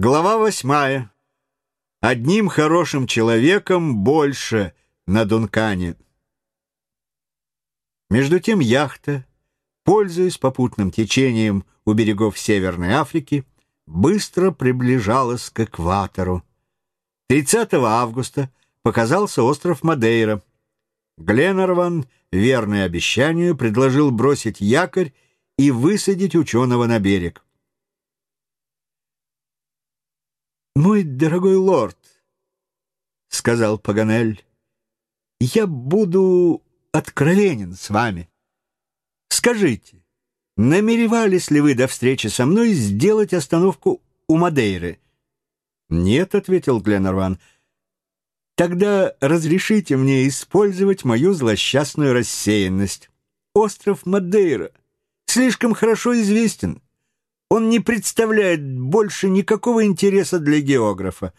Глава восьмая. Одним хорошим человеком больше на Дункане. Между тем яхта, пользуясь попутным течением у берегов Северной Африки, быстро приближалась к экватору. 30 августа показался остров Мадейра. Гленнерван, верный обещанию, предложил бросить якорь и высадить ученого на берег. «Мой дорогой лорд», — сказал Паганель, — «я буду откровенен с вами. Скажите, намеревались ли вы до встречи со мной сделать остановку у Мадейры?» «Нет», — ответил Гленнерван, — «тогда разрешите мне использовать мою злосчастную рассеянность. Остров Мадейра слишком хорошо известен». Он не представляет больше никакого интереса для географа.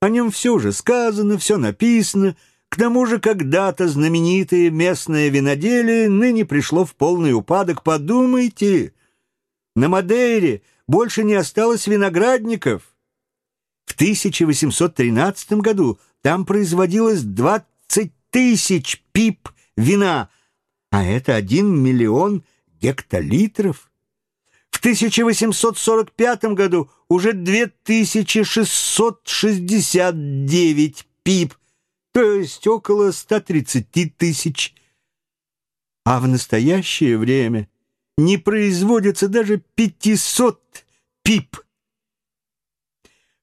О нем все уже сказано, все написано. К тому же когда-то знаменитое местное виноделие ныне пришло в полный упадок. Подумайте, на Мадейре больше не осталось виноградников. В 1813 году там производилось 20 тысяч пип вина, а это 1 миллион гектолитров. В 1845 году уже 2669 пип, то есть около 130 тысяч. А в настоящее время не производится даже 500 пип.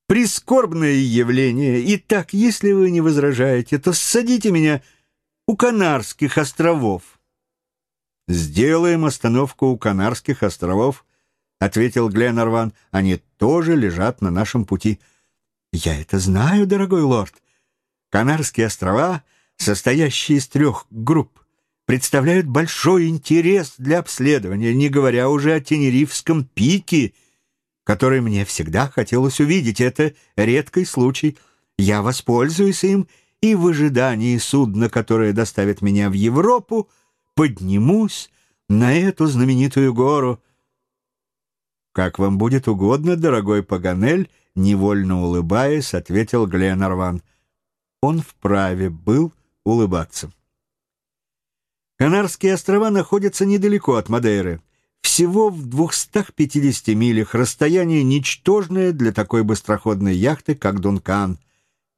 Прискорбное явление. Итак, если вы не возражаете, то ссадите меня у Канарских островов. Сделаем остановку у Канарских островов — ответил Гленнерван. «Они тоже лежат на нашем пути». «Я это знаю, дорогой лорд. Канарские острова, состоящие из трех групп, представляют большой интерес для обследования, не говоря уже о Тенерифском пике, который мне всегда хотелось увидеть. Это редкий случай. Я воспользуюсь им и в ожидании судна, которое доставит меня в Европу, поднимусь на эту знаменитую гору — «Как вам будет угодно, дорогой Паганель», невольно улыбаясь, ответил Гленарван. Он вправе был улыбаться. Канарские острова находятся недалеко от Мадейры. Всего в 250 милях расстояние ничтожное для такой быстроходной яхты, как Дункан.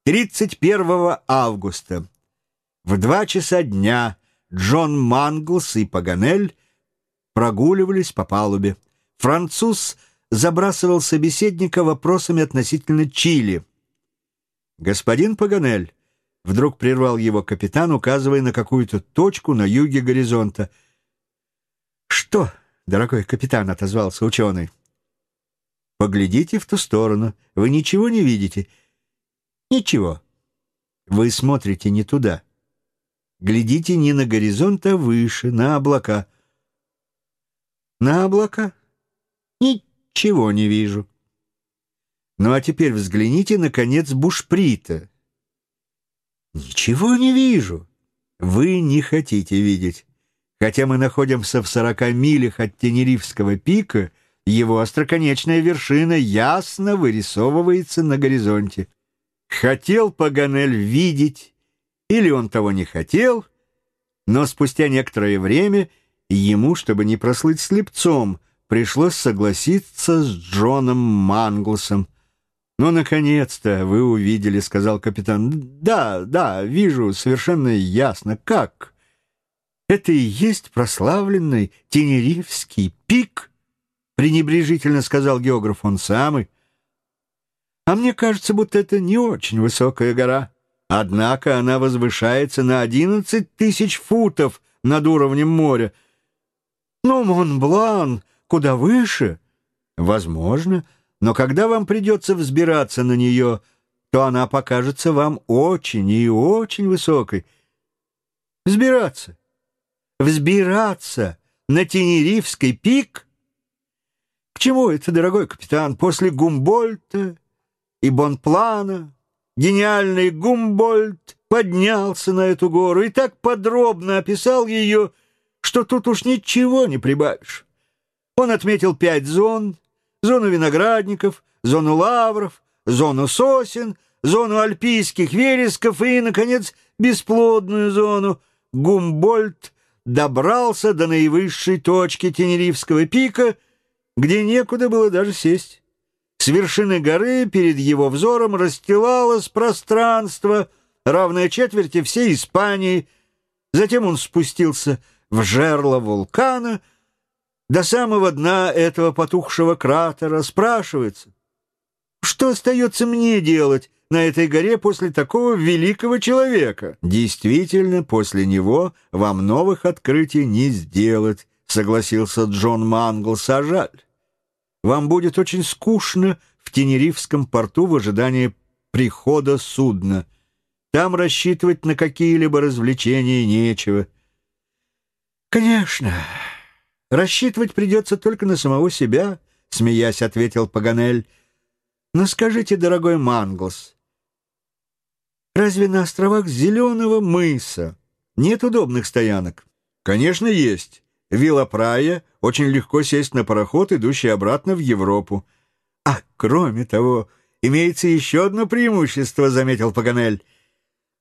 31 августа в два часа дня Джон Манглс и Паганель прогуливались по палубе. Француз забрасывал собеседника вопросами относительно Чили. «Господин Паганель», — вдруг прервал его капитан, указывая на какую-то точку на юге горизонта. «Что, дорогой капитан?» — отозвался ученый. «Поглядите в ту сторону. Вы ничего не видите?» «Ничего. Вы смотрите не туда. Глядите не на горизонт, а выше, на облака». «На облака?» Ничего не вижу. Ну а теперь взгляните на конец бушприта. Ничего не вижу. Вы не хотите видеть. Хотя мы находимся в сорока милях от Тенерифского пика, его остроконечная вершина ясно вырисовывается на горизонте. Хотел Паганель видеть, или он того не хотел, но спустя некоторое время ему, чтобы не прослыть слепцом, пришлось согласиться с Джоном Манглсом. «Ну, наконец-то вы увидели», — сказал капитан. «Да, да, вижу совершенно ясно. Как? Это и есть прославленный Тенерифский пик?» — пренебрежительно сказал географ. «Он самый». «А мне кажется, будто это не очень высокая гора. Однако она возвышается на одиннадцать тысяч футов над уровнем моря. Ну, Монблан...» куда выше? Возможно, но когда вам придется взбираться на нее, то она покажется вам очень и очень высокой. Взбираться, взбираться на Тенерифский пик? К чему это, дорогой капитан, после Гумбольта и Бонплана? Гениальный Гумбольд поднялся на эту гору и так подробно описал ее, что тут уж ничего не прибавишь. Он отметил пять зон, зону виноградников, зону лавров, зону сосен, зону альпийских вересков и, наконец, бесплодную зону. Гумбольд добрался до наивысшей точки Тенерифского пика, где некуда было даже сесть. С вершины горы перед его взором расстилалось пространство, равное четверти всей Испании. Затем он спустился в жерло вулкана — до самого дна этого потухшего кратера спрашивается, что остается мне делать на этой горе после такого великого человека? Действительно, после него вам новых открытий не сделать, согласился Джон Манглс, а жаль. Вам будет очень скучно в Тенерифском порту в ожидании прихода судна. Там рассчитывать на какие-либо развлечения нечего. Конечно, Рассчитывать придется только на самого себя, — смеясь ответил Паганель. Но скажите, дорогой Манглс, разве на островах Зеленого мыса нет удобных стоянок? Конечно, есть. Вилла Прая очень легко сесть на пароход, идущий обратно в Европу. А кроме того, имеется еще одно преимущество, — заметил Паганель.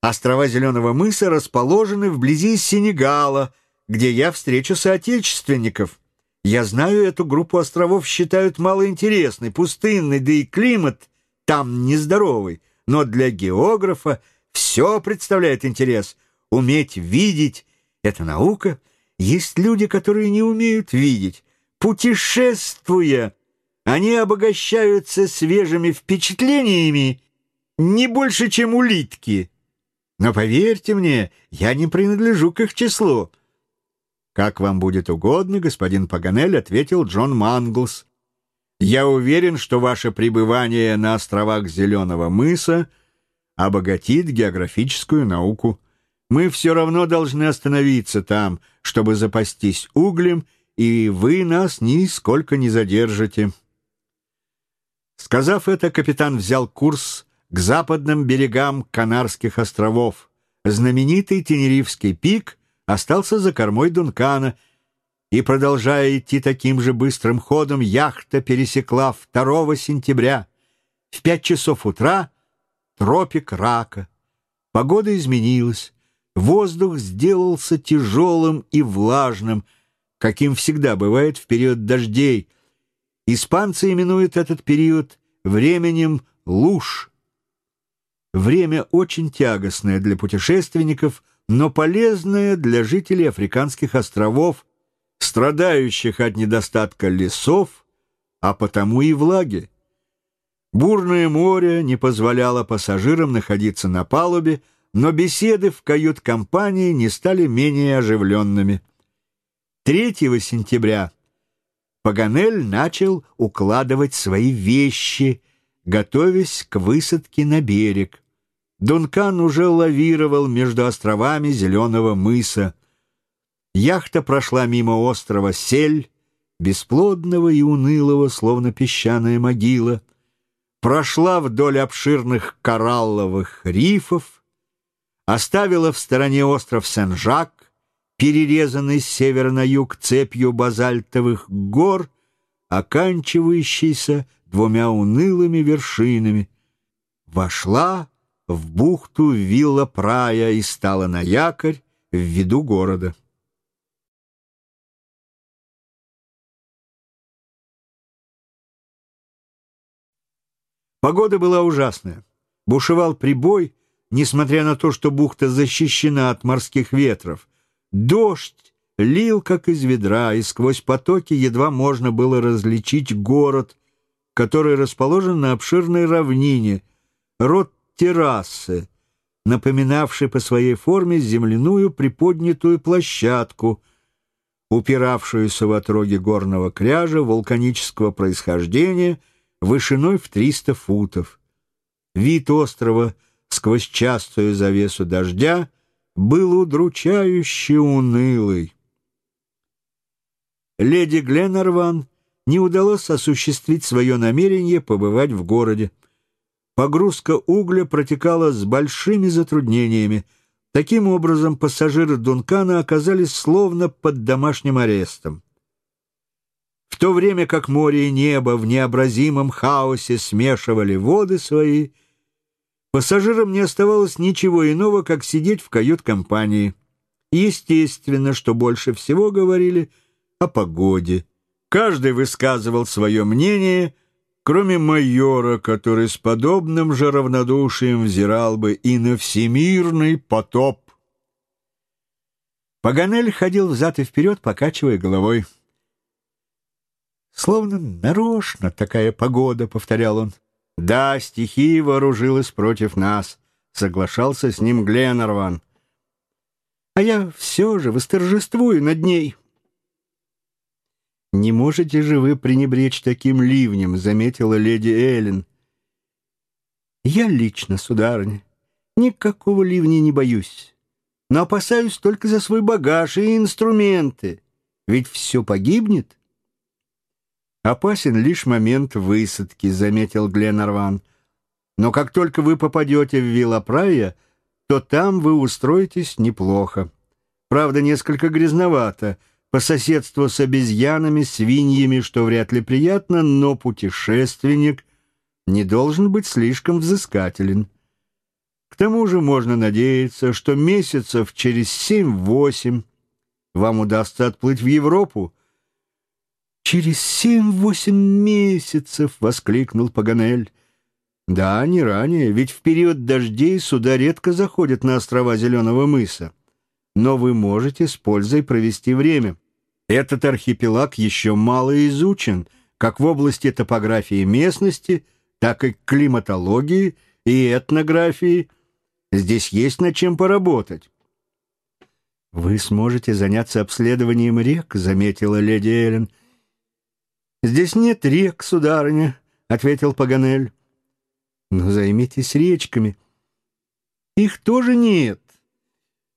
Острова Зеленого мыса расположены вблизи Сенегала — где я встречу соотечественников. Я знаю, эту группу островов считают малоинтересной, пустынной, да и климат там нездоровый. Но для географа все представляет интерес. Уметь видеть — это наука. Есть люди, которые не умеют видеть. Путешествуя, они обогащаются свежими впечатлениями не больше, чем улитки. Но поверьте мне, я не принадлежу к их числу. «Как вам будет угодно, господин Паганель», — ответил Джон Манглс. «Я уверен, что ваше пребывание на островах Зеленого мыса обогатит географическую науку. Мы все равно должны остановиться там, чтобы запастись углем, и вы нас нисколько не задержите». Сказав это, капитан взял курс к западным берегам Канарских островов. Знаменитый Тенерифский пик — остался за кормой Дункана, и, продолжая идти таким же быстрым ходом, яхта пересекла 2 сентября в пять часов утра тропик Рака. Погода изменилась, воздух сделался тяжелым и влажным, каким всегда бывает в период дождей. Испанцы именуют этот период временем луж. Время очень тягостное для путешественников — но полезное для жителей африканских островов, страдающих от недостатка лесов, а потому и влаги. Бурное море не позволяло пассажирам находиться на палубе, но беседы в кают-компании не стали менее оживленными. 3 сентября Паганель начал укладывать свои вещи, готовясь к высадке на берег. Дункан уже лавировал между островами Зеленого мыса. Яхта прошла мимо острова Сель, бесплодного и унылого, словно песчаная могила, прошла вдоль обширных коралловых рифов, оставила в стороне остров Сен-Жак, перерезанный с севера на юг цепью базальтовых гор, оканчивающийся двумя унылыми вершинами, вошла в бухту вилла Прая и стала на якорь в виду города. Погода была ужасная. Бушевал прибой, несмотря на то, что бухта защищена от морских ветров. Дождь лил, как из ведра, и сквозь потоки едва можно было различить город, который расположен на обширной равнине, род террасы, напоминавшей по своей форме земляную приподнятую площадку, упиравшуюся в отроге горного кряжа вулканического происхождения вышиной в 300 футов. Вид острова сквозь частую завесу дождя был удручающе унылый. Леди Гленнерван не удалось осуществить свое намерение побывать в городе. Погрузка угля протекала с большими затруднениями. Таким образом, пассажиры Дункана оказались словно под домашним арестом. в то время как море и небо в необразимом хаосе смешивали воды свои, пассажирам не оставалось ничего иного, как сидеть в кают-компании. Естественно, что больше всего говорили о погоде. Каждый высказывал свое мнение, кроме майора, который с подобным же равнодушием взирал бы и на всемирный потоп. Паганель ходил взад и вперед, покачивая головой. «Словно нарочно такая погода», — повторял он. «Да, стихия вооружилась против нас», — соглашался с ним Гленнерван. «А я все же восторжествую над ней». «Не можете же вы пренебречь таким ливнем», — заметила леди Эллен. «Я лично, сударыня, никакого ливня не боюсь, но опасаюсь только за свой багаж и инструменты, ведь все погибнет». «Опасен лишь момент высадки», — заметил Гленарван. «Но как только вы попадете в Виллапрая, то там вы устроитесь неплохо. Правда, несколько грязновато, по соседству с обезьянами, свиньями, что вряд ли приятно, но путешественник не должен быть слишком взыскателен. К тому же можно надеяться, что месяцев через семь-восемь вам удастся отплыть в Европу, «Через семь-восемь месяцев!» — воскликнул Паганель. «Да, не ранее, ведь в период дождей суда редко заходят на острова Зеленого мыса. Но вы можете с пользой провести время. Этот архипелаг еще мало изучен, как в области топографии местности, так и климатологии и этнографии. Здесь есть над чем поработать». «Вы сможете заняться обследованием рек», — заметила леди Эллен, — «Здесь нет рек, сударыня», — ответил Паганель. «Но займитесь речками». «Их тоже нет».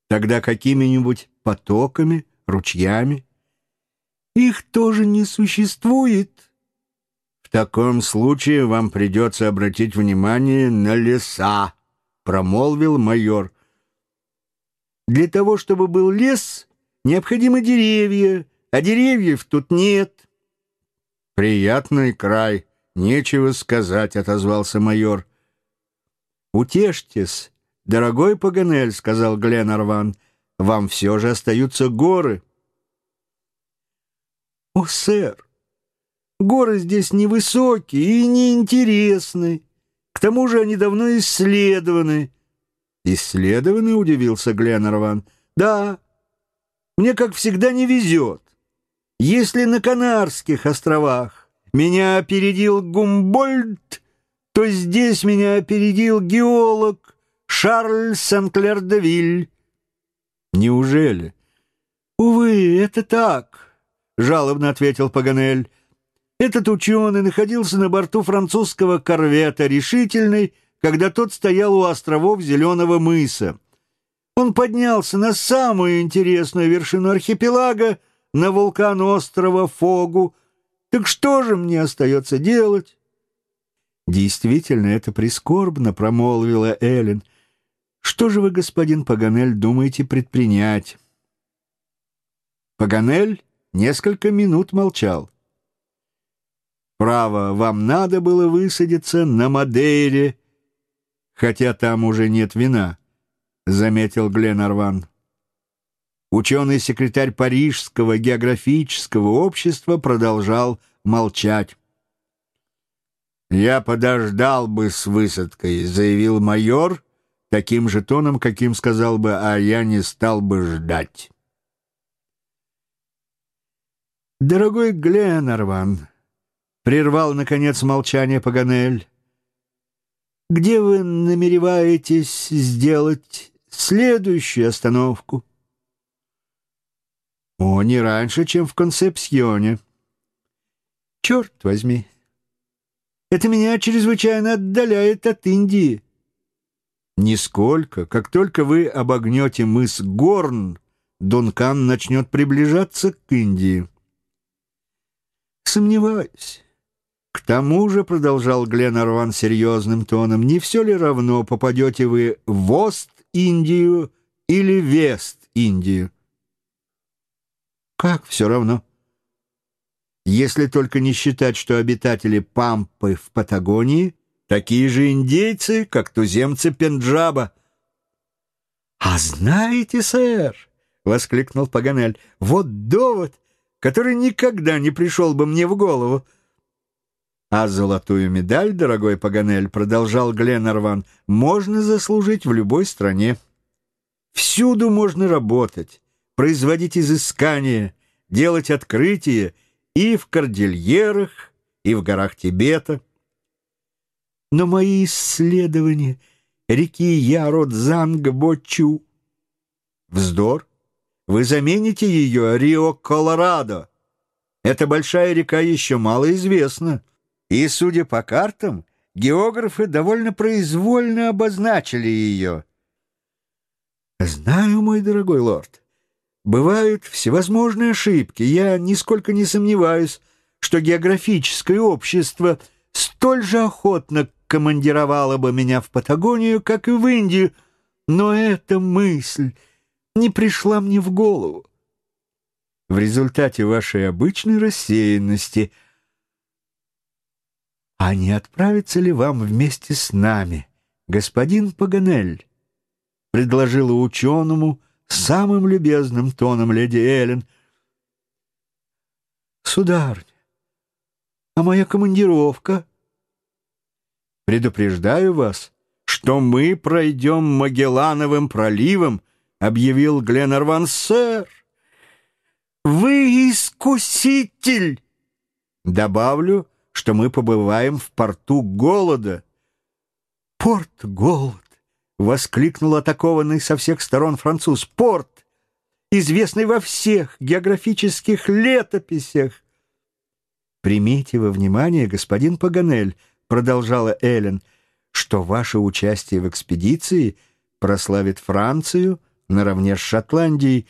«Тогда какими-нибудь потоками, ручьями?» «Их тоже не существует». «В таком случае вам придется обратить внимание на леса», — промолвил майор. «Для того, чтобы был лес, необходимы деревья, а деревьев тут нет». «Приятный край, нечего сказать», — отозвался майор. «Утешьтесь, дорогой Паганель», — сказал Гленарван, — «вам все же остаются горы». «О, сэр, горы здесь невысокие и неинтересны. К тому же они давно исследованы». «Исследованы?» — удивился Гленарван. «Да, мне, как всегда, не везет. Если на Канарских островах меня опередил Гумбольд, то здесь меня опередил геолог Шарль Сен-Клер-де-Виль. Неужели? Увы, это так, жалобно ответил Паганель. Этот ученый находился на борту французского корвета «Решительный», когда тот стоял у островов Зеленого мыса. Он поднялся на самую интересную вершину архипелага, на вулкан острова Фогу. Так что же мне остается делать? Действительно, это прискорбно, промолвила Эллен. Что же вы, господин Паганель, думаете предпринять? Паганель несколько минут молчал. Право, вам надо было высадиться на Мадейре, хотя там уже нет вина, заметил Гленарван. Ученый-секретарь Парижского географического общества продолжал молчать. «Я подождал бы с высадкой», — заявил майор, таким же тоном, каким сказал бы, «а я не стал бы ждать». «Дорогой Гленнерван», — прервал, наконец, молчание Паганель, «где вы намереваетесь сделать следующую остановку?» О, не раньше, чем в Концепсьоне. Черт возьми. Это меня чрезвычайно отдаляет от Индии. Нисколько. Как только вы обогнете мыс Горн, Дункан начнет приближаться к Индии. Сомневаюсь. К тому же, — продолжал Гленарван серьезным тоном, — не все ли равно, попадете вы в Ост-Индию или Вест-Индию? Как все равно? если только не считать, что обитатели Пампы в Патагонии такие же индейцы, как туземцы Пенджаба. «А знаете, сэр!» — воскликнул Паганель. «Вот довод, который никогда не пришел бы мне в голову!» А золотую медаль, дорогой Паганель, продолжал Гленнерван, можно заслужить в любой стране. Всюду можно работать, производить изыскания, делать открытия и в кордильерах, и в горах Тибета. Но мои исследования реки Ярод-Занг-Бочу Вздор. Вы замените ее Рио-Колорадо. Эта большая река еще мало известна. И, судя по картам, географы довольно произвольно обозначили ее. Знаю, мой дорогой лорд, бывают всевозможные ошибки. Я нисколько не сомневаюсь, что географическое общество столь же охотно командировало бы меня в Патагонию, как и в Индию, но эта мысль не пришла мне в голову. В результате вашей обычной рассеянности — а не отправиться ли вам вместе с нами, господин Паганель? Предложила ученому самым любезным тоном леди Эллен. Сударыня, а моя командировка? Предупреждаю вас, что мы пройдем Магеллановым проливом, объявил Гленарван, сэр. Вы искуситель! Добавлю, что мы побываем в порту голода. «Порт голод!» — воскликнул атакованный со всех сторон француз. «Порт, известный во всех географических летописях!» «Примите во внимание, господин Паганель», — продолжала Эллен, «что ваше участие в экспедиции прославит Францию наравне с Шотландией».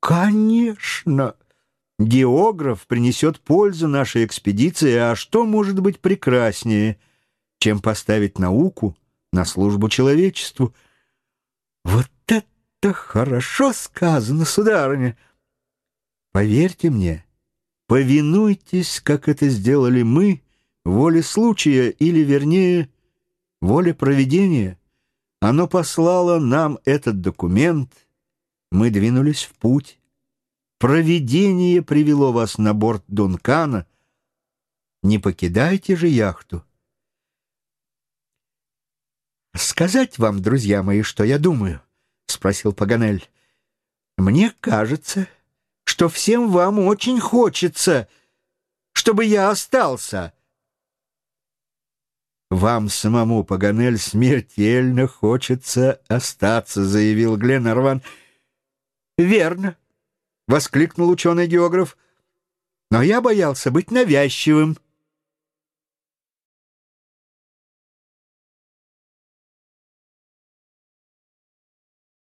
«Конечно!» Географ принесет пользу нашей экспедиции, а что может быть прекраснее, чем поставить науку на службу человечеству? Вот это хорошо сказано, сударыня! Поверьте мне, повинуйтесь, как это сделали мы, воле случая, или, вернее, воле проведения. Оно послало нам этот документ, мы двинулись в путь. Провидение привело вас на борт Дункана. Не покидайте же яхту. «Сказать вам, друзья мои, что я думаю?» — спросил Паганель. «Мне кажется, что всем вам очень хочется, чтобы я остался». «Вам самому, Паганель, смертельно хочется остаться», — заявил Гленнерван. «Верно», — воскликнул ученый-географ. «Но я боялся быть навязчивым».